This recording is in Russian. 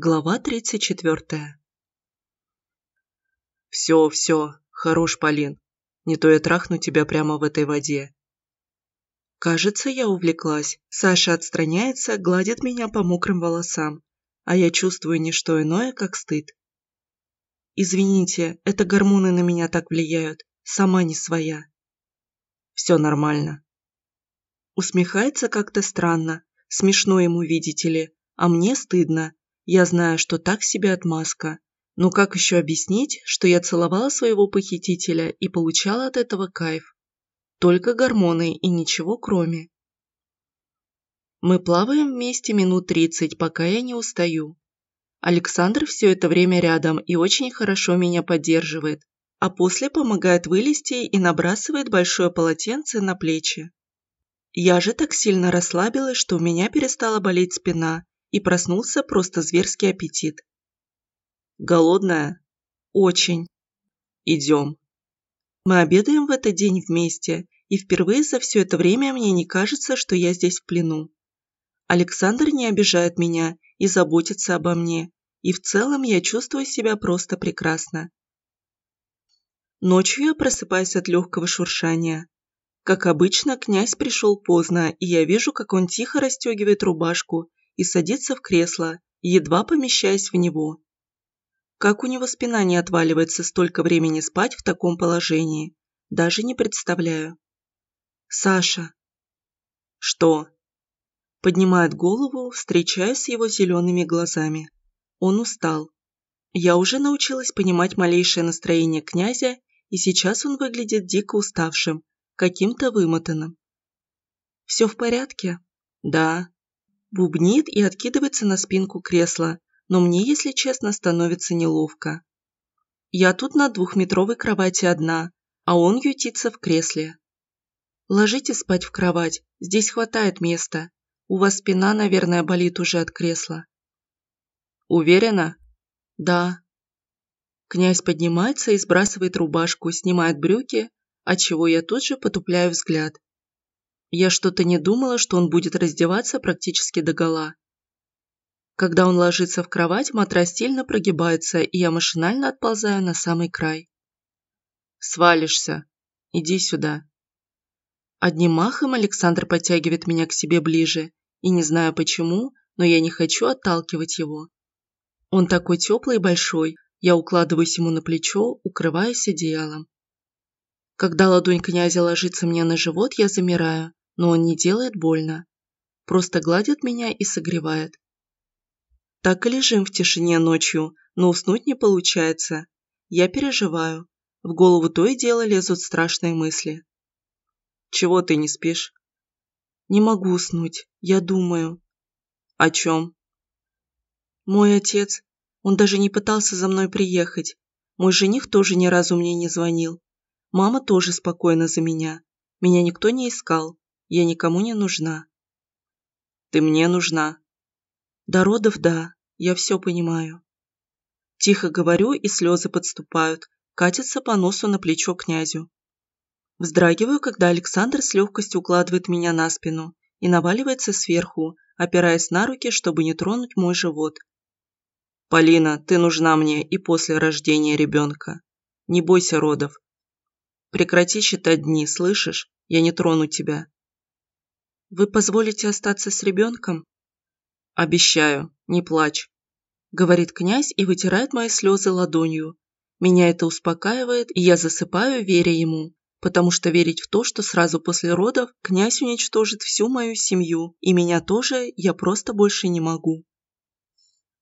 Глава 34 «Все, все, хорош, Полин. Не то я трахну тебя прямо в этой воде». Кажется, я увлеклась. Саша отстраняется, гладит меня по мокрым волосам, а я чувствую не что иное, как стыд. Извините, это гормоны на меня так влияют, сама не своя. Все нормально. Усмехается как-то странно, смешно ему, видите ли, а мне стыдно, я знаю, что так себе отмазка. Но как еще объяснить, что я целовала своего похитителя и получала от этого кайф? Только гормоны и ничего кроме. Мы плаваем вместе минут 30, пока я не устаю. Александр все это время рядом и очень хорошо меня поддерживает, а после помогает вылезти и набрасывает большое полотенце на плечи. Я же так сильно расслабилась, что у меня перестала болеть спина, и проснулся просто зверский аппетит. Голодная? Очень. Идем. Мы обедаем в этот день вместе, и впервые за все это время мне не кажется, что я здесь в плену. Александр не обижает меня и заботится обо мне, и в целом я чувствую себя просто прекрасно. Ночью я просыпаюсь от легкого шуршания. Как обычно, князь пришел поздно, и я вижу, как он тихо расстегивает рубашку и садится в кресло, едва помещаясь в него. Как у него спина не отваливается столько времени спать в таком положении, даже не представляю. Саша. Что? Поднимает голову, встречаясь с его зелеными глазами. Он устал. Я уже научилась понимать малейшее настроение князя, и сейчас он выглядит дико уставшим, каким-то вымотанным. «Все в порядке?» «Да», Бубнит и откидывается на спинку кресла, но мне, если честно, становится неловко. Я тут на двухметровой кровати одна, а он ютится в кресле. Ложитесь спать в кровать, здесь хватает места. У вас спина, наверное, болит уже от кресла. Уверена? Да. Князь поднимается и сбрасывает рубашку, снимает брюки, отчего я тут же потупляю взгляд. Я что-то не думала, что он будет раздеваться практически догола. Когда он ложится в кровать, матрас сильно прогибается, и я машинально отползаю на самый край. «Свалишься. Иди сюда». Одним махом Александр подтягивает меня к себе ближе, и не знаю почему, но я не хочу отталкивать его. Он такой теплый и большой, я укладываюсь ему на плечо, укрываясь одеялом. Когда ладонь князя ложится мне на живот, я замираю, но он не делает больно. Просто гладит меня и согревает. Так и лежим в тишине ночью, но уснуть не получается. Я переживаю. В голову то и дело лезут страшные мысли. Чего ты не спишь? Не могу уснуть. Я думаю. О чем? Мой отец. Он даже не пытался за мной приехать. Мой жених тоже ни разу мне не звонил. Мама тоже спокойна за меня. Меня никто не искал. Я никому не нужна. Ты мне нужна. До родов да, я все понимаю. Тихо говорю, и слезы подступают, катятся по носу на плечо князю. Вздрагиваю, когда Александр с легкостью укладывает меня на спину и наваливается сверху, опираясь на руки, чтобы не тронуть мой живот. «Полина, ты нужна мне и после рождения ребенка. Не бойся родов. Прекрати считать дни, слышишь? Я не трону тебя. Вы позволите остаться с ребенком? Обещаю, не плачь. Говорит князь и вытирает мои слезы ладонью. Меня это успокаивает, и я засыпаю, веря ему, потому что верить в то, что сразу после родов князь уничтожит всю мою семью, и меня тоже, я просто больше не могу.